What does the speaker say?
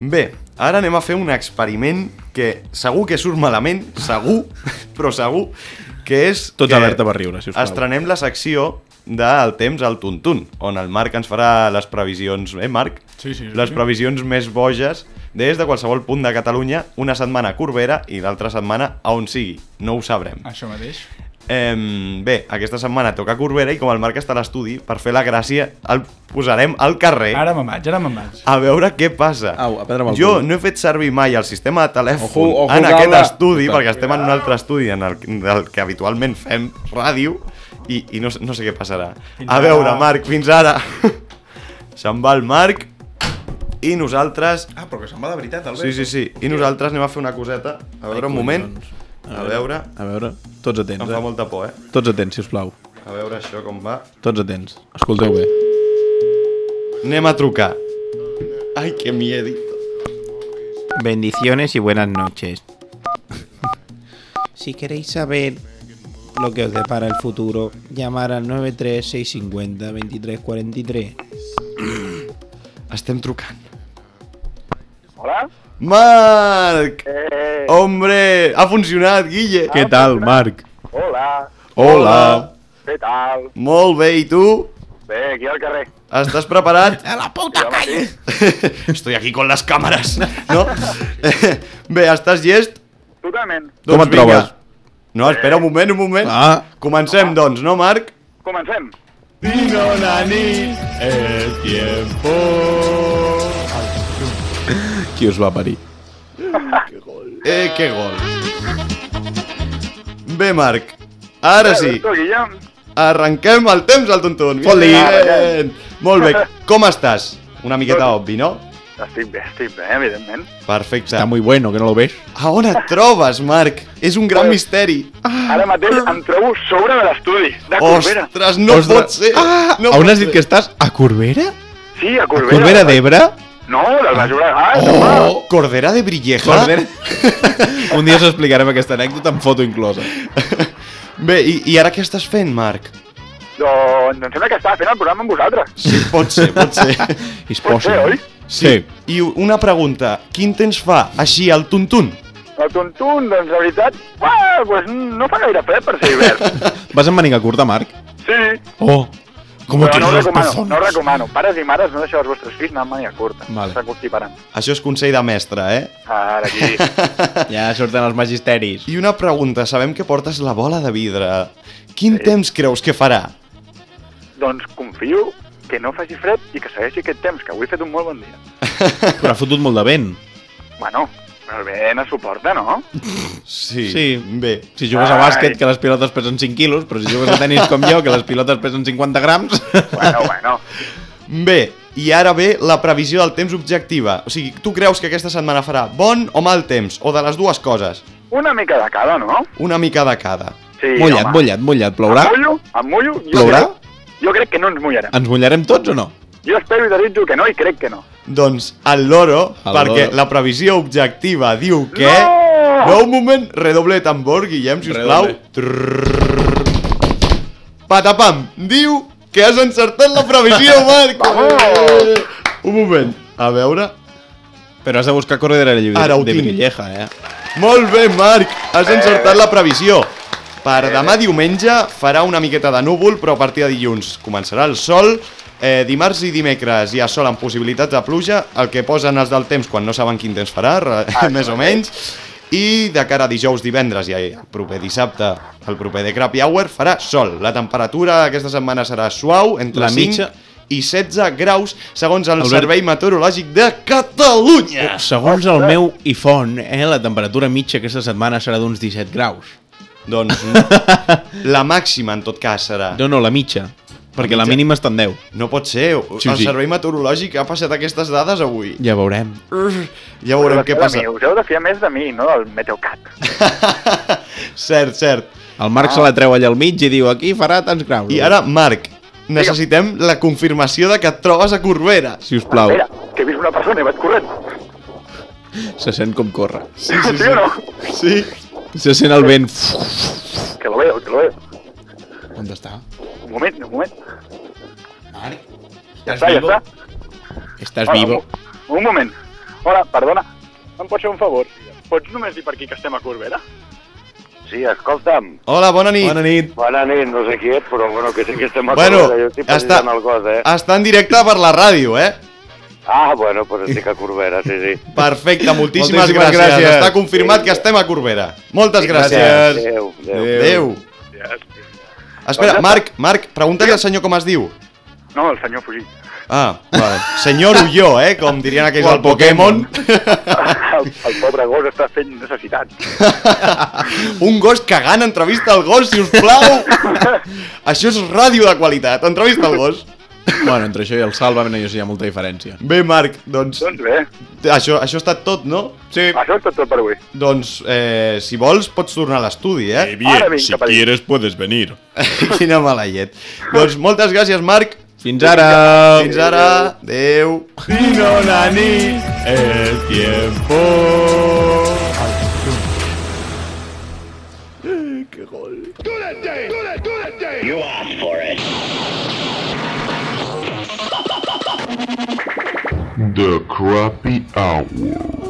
Bé, ara anem a fer un experiment que segur que surt malament, segur, però segur, que és Tots que alerta per riure, si us plau. estrenem la secció del temps al Tuntun, on el Marc ens farà les previsions, eh Marc? Sí, sí, sí, Les sí. previsions més boges des de qualsevol punt de Catalunya, una setmana a Corbera i l'altra setmana a on sigui, no ho sabrem. Això mateix. Eh, bé, aquesta setmana toca Corbera i com el Marc està a l'estudi, per fer la gràcia, el posarem al carrer Ara me'n vaig, ara me'n vaig. a veure què passa. Au, a prendre amb el jo cul. no he fet servir mai el sistema de telèfon Ojo, ojo, en aquest estudi, Ojo. perquè estem en un altre estudi en el, del que habitualment fem ràdio i, i no, sé- no sé què passarà. Fins A ara. veure, Marc, fins ara. Se'n va el Marc i nosaltres... Ah, però que se'n va de veritat, Albert. Sí, sí, sí. I nosaltres anem a fer una coseta. A veure, un moment. A veure... A veure, tots atents, Em fa eh? molta por, eh? Tots atents, si us plau. A veure això com va. Tots atents. Escolteu bé. Anem a trucar. Ai, que miedito. Bendiciones y buenas noches. Si queréis saber lo que os depara el futuro, llamar al 93650-2343. Estem trucant. Marc! Eh, Hombre, ha funcionat, Guille. Què tal, Marc? Hola, Hola. què tal? Molt bé, i tu? Bé, aquí al carrer. ¿Estás preparat? ¡A la puta calle! Estoy aquí con las cámaras, no? Bé, estàs llest? Totalment. Com et trobes? No, espera un moment, un moment. Ah. Comencem, doncs, no, Marc? Comencem. Vino la nit, el tiempo... Qui us va parir? Eh, que gol. Bé, Marc, ara sí, arrenquem el temps al tontun. Fot-li. Bien. Molt bé, com estàs? Una miqueta obvi, no? Estic bé, estic bé, evidentment. Perfecte. Está muy bueno, que no lo ves. A on et trobes, Marc? És un gran misteri. Ara mateix em trobo sobre de l'estudi, de Corbera. Ostres, no Ostres. pot ser. Ah, no on has dit que estàs? A Corbera? Sí, a A Corbera. Corbera d'Ebre? No, del Baix Llobregat, home. Oh, Cordera de Brilleja. Corbera... Un dia us explicarem aquesta anècdota amb foto inclosa. Bé, i, i ara què estàs fent, Marc? Doncs em sembla que estava fent el programa amb vosaltres. Sí, pot ser, pot ser. És Pot ser, oi? Sí. I una pregunta, quin temps fa així al tuntun? El tontun, doncs, la veritat, uah, pues, no fa gaire fred per ser hivern. Vas amb màniga curta, Marc? Sí, Oh, com però no ho recomano, no ho recomano. Pares i mares, no deixeu els vostres fills anar amb màniga curta. Vale. S'acostiparan. Això és consell de mestre, eh? Ara aquí. Ja surten els magisteris. I una pregunta, sabem que portes la bola de vidre. Quin temps creus que farà? doncs confio que no faci fred i que segueixi aquest temps, que avui he fet un molt bon dia. Però ha fotut molt de vent. Bueno, però el vent es suporta, no? Sí. Sí. Bé. Si jugues a bàsquet, que les pilotes pesen 5 quilos, però si jugues a tenis com jo, que les pilotes pesen 50 grams... Bueno, bueno. Bé, i ara ve la previsió del temps objectiva. O sigui, tu creus que aquesta setmana farà bon o mal temps? O de les dues coses? Una mica de cada, no? Una mica de cada. Sí, mullat, home. mullat, mullat. Plourà? Em mullo, em mullo. Jo Plourà? Crec, jo crec que no ens mullarem. Ens mullarem tots o no? Jo espero i desitjo que no i crec que no. Doncs el loro, El perquè loro. la previsió objectiva diu que... No! No, un moment, redoble de tambor, Guillem, sisplau. Redoble. Patapam, diu que has encertat la previsió, Marc! Vamos! Un moment, a veure... Però has de buscar Corredera de, de. Brilleja, eh? Molt bé, Marc, has encertat la previsió. Per demà diumenge farà una miqueta de núvol, però a partir de dilluns començarà el sol. Eh, dimarts i dimecres hi ha sol amb possibilitats de pluja, el que posen els del temps quan no saben quin temps farà, re- més o menys. I de cara a dijous, divendres i el proper dissabte, el proper de Crappy Hour, farà sol. La temperatura aquesta setmana serà suau, entre La 5 mitja- i 16 graus, segons el Albert- Servei Meteorològic de Catalunya. Segons el meu iPhone, eh, la temperatura mitja aquesta setmana serà d'uns 17 graus. Doncs la màxima en tot cas serà. No, no, la mitja. Perquè la mitja? mínima està en 10. No pot ser, Sí, el sí. servei meteorològic ha passat aquestes dades avui. Ja veurem. Ja veurem què passa. mi, Us heu de fiar més de mi, no del Meteocat. cert, cert. El Marc se la treu allà al mig i diu aquí farà tants graus. I ara, Marc, necessitem la confirmació de que et trobes a Corbera. Si us plau, Espera, que he vist una persona i vaig corrent. se sent com corre. Sí, Sí o no? Sí. Se sent el vent. Que lo veo, que lo veo. On està? Un moment, un moment. Marc, Ja està, ja està. Estàs Hola, vivo. Un, un moment. Hola, perdona, em pots fer un favor? Pots només dir per aquí que estem a Corbera? Sí, escolta'm. Hola, bona nit. Bona nit. Bona nit, no sé qui ets, però bueno, que sí que estem a Bueno, Corbera. Jo estic està- el cos, eh? Està en directe per la ràdio, eh? Ah, bueno, doncs estic a Corbera, sí, sí. Perfecte, moltíssimes, Moltíssimes gràcies. gràcies. Està confirmat que estem a Corbera. Moltes gràcies. Adéu, adéu. Adéu. Espera, Marc, Marc, pregunta-li al senyor com es diu. No, el senyor Fugit. Ah, vale. Senyor Ulló, eh? Com dirien aquells del el Pokémon. El, el pobre gos està fent necessitats. Un gos cagant, entrevista al gos, si us plau. Això és ràdio de qualitat, entrevista al gos. Bueno, entre això i el Sálvame no hi ha molta diferència. Bé, Marc, doncs... Doncs bé, Això, això ha estat tot, no? Sí. això és tot, tot per avui. Doncs, eh, si vols, pots tornar a l'estudi, eh? Ara vinc cap a dins. puedes venir. Quina mala llet. Doncs moltes gràcies, Marc. Fins ara. Fins ara. Adéu. Vino la nit, el tiempo. The Crappy Hour.